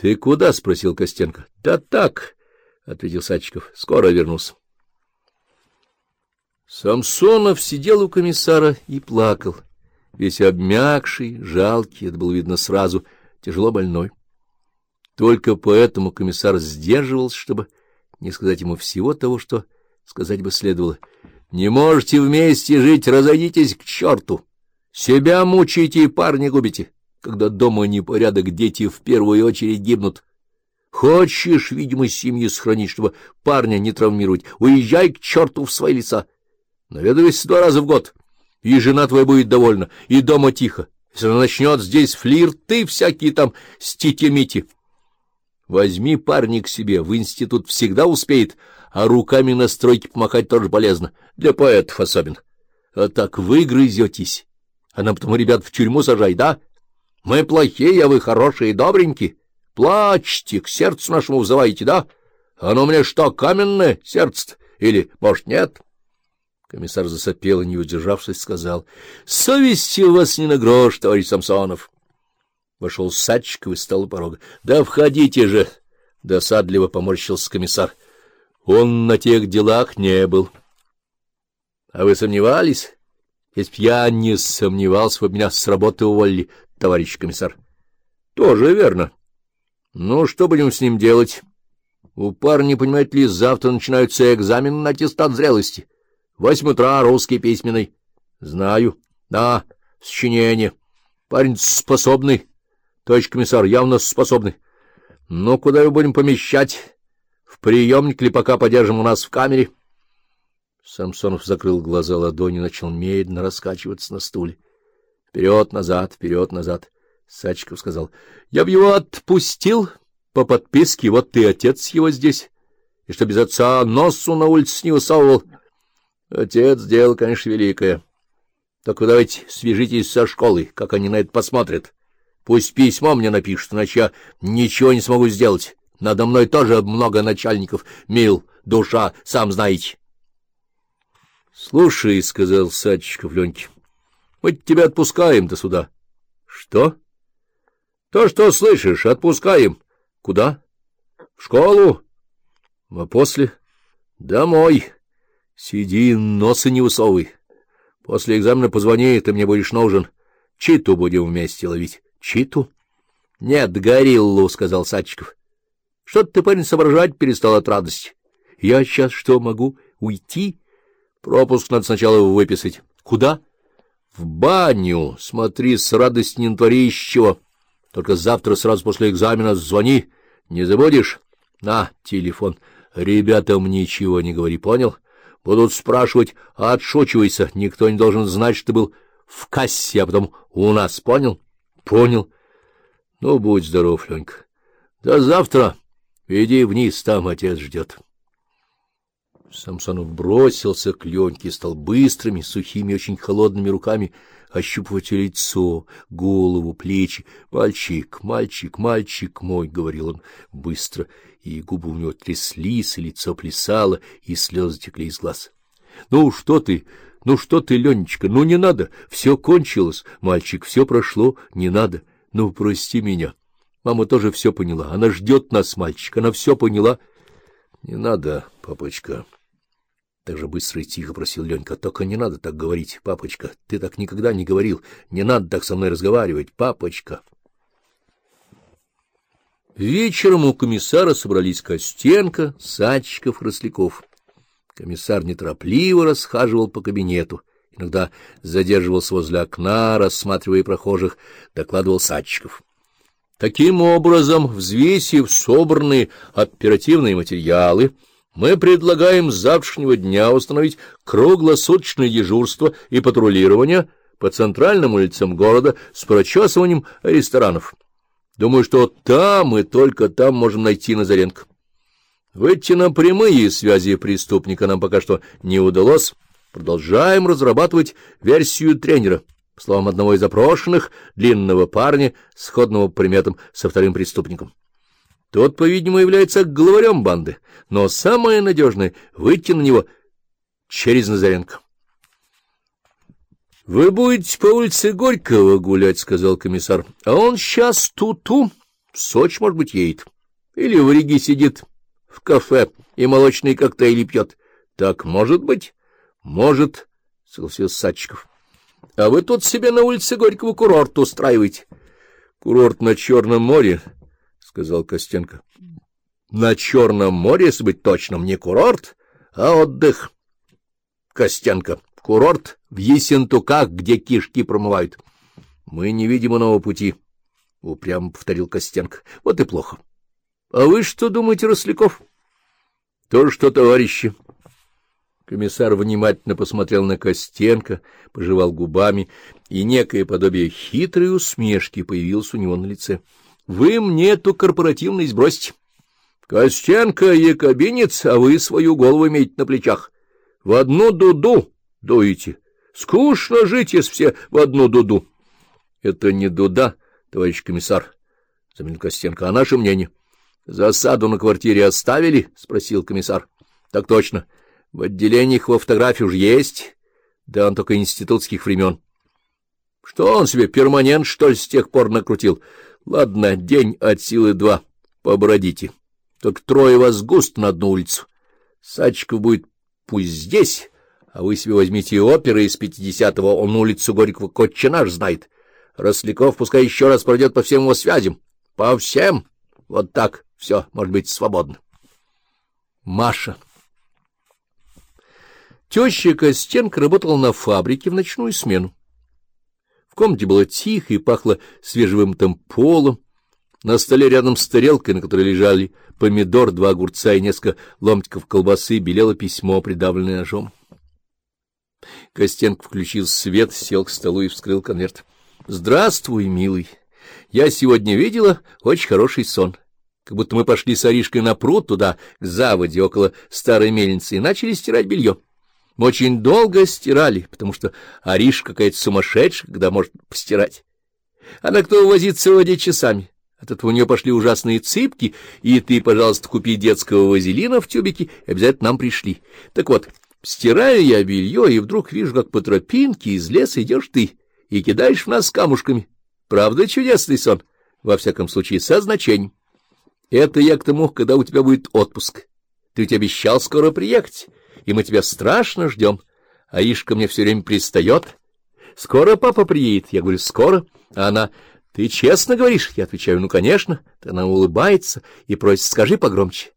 Ты куда? — спросил Костенко. — Да так, — ответил Садчиков. — Скоро вернусь. Самсонов сидел у комиссара и плакал, весь обмякший, жалкий, это было видно сразу, тяжело больной. Только поэтому комиссар сдерживался, чтобы не сказать ему всего того, что сказать бы следовало. — Не можете вместе жить, разойдитесь к черту! Себя мучаете и парня губите, когда дома непорядок, дети в первую очередь гибнут. Хочешь видимость семьи сохранить, чтобы парня не травмировать, уезжай к черту в свои леса. Наведывайся два раза в год, и жена твоя будет довольна, и дома тихо. Если она начнет здесь флирты всякие там с тити Возьми парня к себе, в институт всегда успеет, а руками на стройке помахать тоже полезно, для поэтов особенно. А так вы грызетесь, а нам потом ребят в тюрьму сажай, да? Мы плохие, а вы хорошие и добренькие. Плачьте, к сердцу нашему взываете, да? Оно мне что, каменное сердце Или, может, нет?» Комиссар засопел и, не удержавшись, сказал. — Совести у вас не на грош, товарищ Самсонов. Вошел Садчиков и стал у порога. — Да входите же! — досадливо поморщился комиссар. — Он на тех делах не был. — А вы сомневались? Если б я не сомневался, вы меня с работы уволили, товарищ комиссар. — Тоже верно. Ну, что будем с ним делать? У парня, понимаете ли, завтра начинаются экзамены на аттестат зрелости. — Восемь утра, русский письменный. Знаю. Да, сочинение. Парень способный. Товарищ комиссар, явно способный. Ну, куда его будем помещать? В приемник ли пока подержим у нас в камере? Самсонов закрыл глаза ладонью, начал медленно раскачиваться на стуле. Вперед, назад, вперед, назад. Сачков сказал. — Я б его отпустил по подписке, вот ты отец его здесь. И что без отца носу на улице не высовывал. Отец сделал, конечно, великое. Так вы давайте свяжитесь со школой, как они на это посмотрят. Пусть письмо мне напишут, иначе я ничего не смогу сделать. Надо мной тоже много начальников. Мил, душа, сам знаете. — Слушай, — сказал Садчиков Леньке, — мы тебя отпускаем до суда. — Что? — То, что слышишь, отпускаем. — Куда? — В школу. — А после? — Домой. Сиди, носа не высовывай. После экзамена позвони, ты мне будешь нужен. Читу будем вместе ловить. Читу? — Нет, гориллу, — сказал Садчиков. — Что-то ты, парень, соображать перестал от радости. Я сейчас что, могу уйти? Пропуск надо сначала выписать. Куда? — В баню. Смотри, с радостью не натвори из Только завтра сразу после экзамена звони. Не забудешь? На, телефон. Ребятам ничего не говори, понял? — Будут спрашивать, отшучивайся. Никто не должен знать, что ты был в кассе, а потом у нас. Понял? Понял. Ну, будь здоров, Ленька. До завтра. Иди вниз, там отец ждет. Самсонов бросился к Леньке и стал быстрыми, сухими, очень холодными руками ощупывать лицо, голову, плечи. — Мальчик, мальчик, мальчик мой, — говорил он быстро, и губы у него тряслись, и лицо плясало, и слезы текли из глаз. — Ну, что ты, ну, что ты, Ленечка, ну, не надо, все кончилось, мальчик, все прошло, не надо, ну, прости меня. Мама тоже все поняла, она ждет нас, мальчик, она все поняла. — Не надо, папочка. Так же быстро и тихо просил Ленька. — Только не надо так говорить, папочка. Ты так никогда не говорил. Не надо так со мной разговаривать, папочка. Вечером у комиссара собрались Костенко, Садчиков, Росляков. Комиссар неторопливо расхаживал по кабинету, иногда задерживался возле окна, рассматривая прохожих, докладывал Садчиков. Таким образом, взвесив собранные оперативные материалы, мы предлагаем с завтрашнего дня установить круглосуточное дежурство и патрулирование по центральным улицам города с прочесыванием ресторанов. Думаю, что там и только там можем найти Назаренко. Выйти на прямые связи преступника нам пока что не удалось. Продолжаем разрабатывать версию тренера. По словам одного из опрошенных, длинного парня, сходного приметом со вторым преступником. Тот, по-видимому, является главарем банды, но самое надежное — выйти на него через Назаренко. — Вы будете по улице Горького гулять, — сказал комиссар. — А он сейчас ту-ту, В Сочи, может быть, едет. Или в Риге сидит в кафе и молочные коктейли пьет. Так может быть? Может, — согласился Садчиков. А вы тут себе на улице Горького курорт устраиваете. — Курорт на Черном море, — сказал Костенко. — На Черном море, если быть точным, не курорт, а отдых. Костенко, курорт в Есентуках, где кишки промывают. Мы не видим иного пути, — упрямо повторил Костенко. — Вот и плохо. — А вы что думаете, Росляков? — То, что товарищи. Комиссар внимательно посмотрел на Костенко, пожевал губами, и некое подобие хитрой усмешки появилось у него на лице. — Вы мне эту корпоративность бросьте. Костенко якобинец, а вы свою голову имеете на плечах. В одну дуду дуете. Скучно жить, если все в одну дуду. — Это не дуда, товарищ комиссар, — заметил Костенко, — а наше мнение. — Засаду на квартире оставили? — спросил комиссар. — Так точно. — в отделениях во фотографии уж есть, да он только институтских времен. Что он себе, перманент, что ли, с тех пор накрутил? Ладно, день от силы два, побродите. Только трое вас густ на одну улицу. Садчиков будет пусть здесь, а вы себе возьмите оперы из пятидесятого, он улицу Горького Котча наш знает. Росляков пускай еще раз пройдет по всем его связям. По всем. Вот так. Все, может быть, свободно. Маша. Теща Костенко работала на фабрике в ночную смену. Комнате было тихо и пахло свежевымытым полом. На столе рядом с тарелкой, на которой лежали помидор, два огурца и несколько ломтиков колбасы, белело письмо, придавленное ножом. Костенко включил свет, сел к столу и вскрыл конверт. — Здравствуй, милый. Я сегодня видела очень хороший сон. Как будто мы пошли с Аришкой на пруд туда, к заводе, около старой мельницы, и начали стирать белье. Мы очень долго стирали, потому что Ариш какая-то сумасшедшая, когда может постирать. Она кто возится в воде часами. От этого у нее пошли ужасные цыпки, и ты, пожалуйста, купи детского вазелина в тюбике, обязательно нам пришли. Так вот, стираю я белье, и вдруг вижу, как по тропинке из леса идешь ты и кидаешь в нас камушками. Правда, чудесный сон, во всяком случае, со значением. Это я к тому, когда у тебя будет отпуск. Ты ведь обещал скоро приехать и мы тебя страшно ждем. А Ишка мне все время пристает. Скоро папа приедет. Я говорю, скоро. А она, ты честно говоришь? Я отвечаю, ну, конечно. Она улыбается и просит, скажи погромче.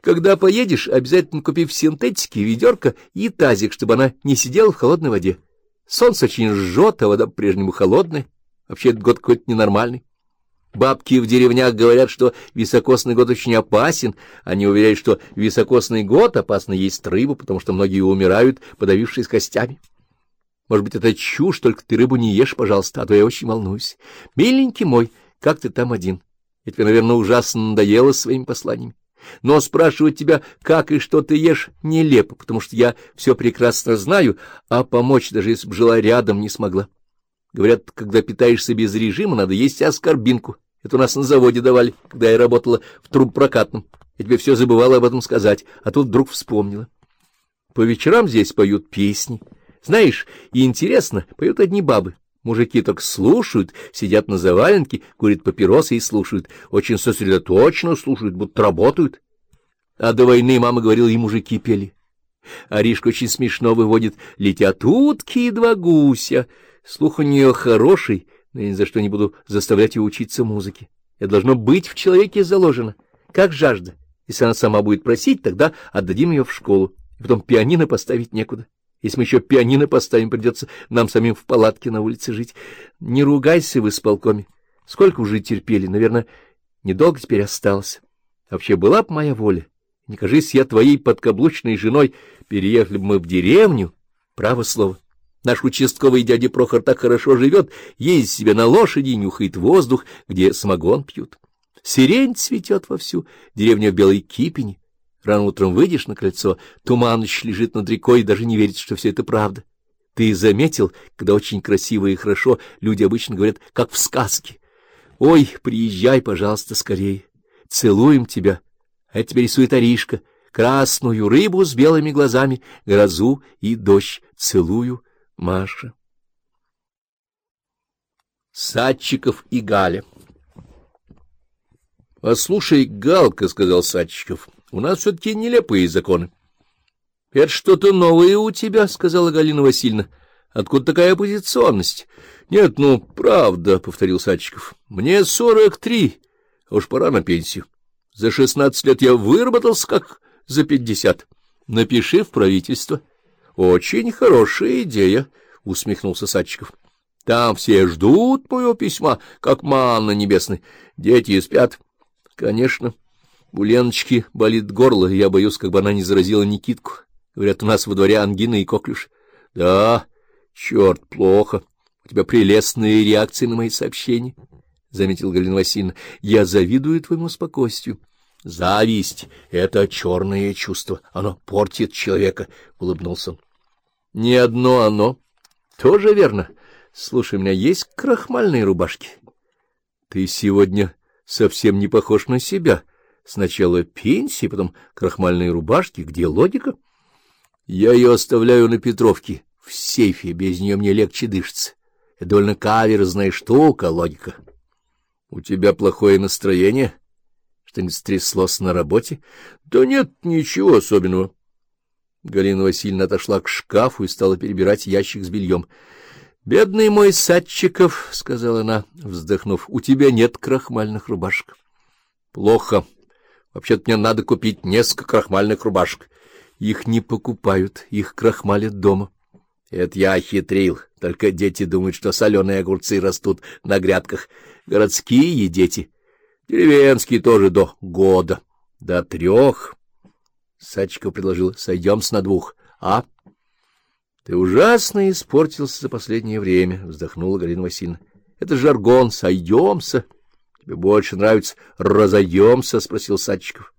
Когда поедешь, обязательно купи в синтетике ведерко и тазик, чтобы она не сидела в холодной воде. Солнце очень жжет, а вода по-прежнему холодная. Вообще, этот год какой-то ненормальный. Бабки в деревнях говорят, что високосный год очень опасен. Они уверяют, что високосный год опасно есть рыбу, потому что многие умирают, подавившись костями. Может быть, это чушь, только ты рыбу не ешь, пожалуйста, а то я очень волнуюсь. Миленький мой, как ты там один? Я тебе, наверное, ужасно надоело своими посланиями. Но спрашивать тебя, как и что ты ешь, нелепо, потому что я все прекрасно знаю, а помочь, даже если бы жила рядом, не смогла. Говорят, когда питаешься без режима, надо есть аскорбинку. Это у нас на заводе давали, когда я работала в трубпрокатном. Я тебе все забывала об этом сказать, а тут вдруг вспомнила. По вечерам здесь поют песни. Знаешь, и интересно, поют одни бабы. Мужики только слушают, сидят на заваленке, курят папиросы и слушают. Очень сосредоточенно слушают, будто работают. А до войны мама говорила, и мужики пели. Аришка очень смешно выводит «Летят утки и два гуся». Слух у нее хороший, но я ни за что не буду заставлять ее учиться музыке. Это должно быть в человеке заложено, как жажда. Если она сама будет просить, тогда отдадим ее в школу. И потом пианино поставить некуда. Если мы еще пианино поставим, придется нам самим в палатке на улице жить. Не ругайся в исполкоме. Сколько уже терпели, наверное, недолго теперь осталось. Вообще была б моя воля. Не кажись я твоей подкаблучной женой, переехали бы мы в деревню, право слово. Наш участковый дядя Прохор так хорошо живет, ездит себе на лошади, нюхает воздух, где самогон пьют. Сирень цветет вовсю, деревня в белой кипени. Рано утром выйдешь на кольцо, туманыч лежит над рекой, и даже не верится, что все это правда. Ты заметил, когда очень красиво и хорошо, люди обычно говорят, как в сказке. Ой, приезжай, пожалуйста, скорее. Целуем тебя. А это тебя рисует Аришка. Красную рыбу с белыми глазами, грозу и дождь. Целую Маша. Садчиков и Галя — Послушай, Галка, — сказал Садчиков, — у нас все-таки нелепые законы. — Это что-то новое у тебя, — сказала Галина Васильевна. — Откуда такая оппозиционность? — Нет, ну, правда, — повторил Садчиков. — Мне сорок три, а уж пора на пенсию. За шестнадцать лет я выработался как за пятьдесят. Напиши в правительство. — Очень хорошая идея, — усмехнулся Садчиков. — Там все ждут моего письма, как манна небесной. Дети спят. — Конечно. У Леночки болит горло, я боюсь, как бы она не заразила Никитку. Говорят, у нас во дворе ангина и коклюш. — Да, черт, плохо. У тебя прелестные реакции на мои сообщения, — заметил Галина Васильевна. — Я завидую твоему спокойствию. — Зависть — это черное чувство. Оно портит человека, — улыбнулся он. — Не одно оно. — Тоже верно. Слушай, у меня есть крахмальные рубашки. — Ты сегодня совсем не похож на себя. Сначала пенсии, потом крахмальные рубашки. Где логика? Я ее оставляю на Петровке, в сейфе. Без нее мне легче дышится. Это довольно каверзная штука, логика. У тебя плохое настроение? Что-нибудь стряслось на работе? Да нет, ничего особенного. Галина Васильевна отошла к шкафу и стала перебирать ящик с бельем. — Бедный мой Садчиков, — сказала она, вздохнув, — у тебя нет крахмальных рубашек. — Плохо. Вообще-то мне надо купить несколько крахмальных рубашек. Их не покупают, их крахмалят дома. Это я хитрил, только дети думают, что соленые огурцы растут на грядках. Городские дети, деревенские тоже до года, до трех. Садчиков предложил, сойдемся на двух, а... — Ты ужасно испортился за последнее время, — вздохнула Галина Васильевна. — Это жаргон, сойдемся. — Тебе больше нравится разойдемся? — спросил Садчиков.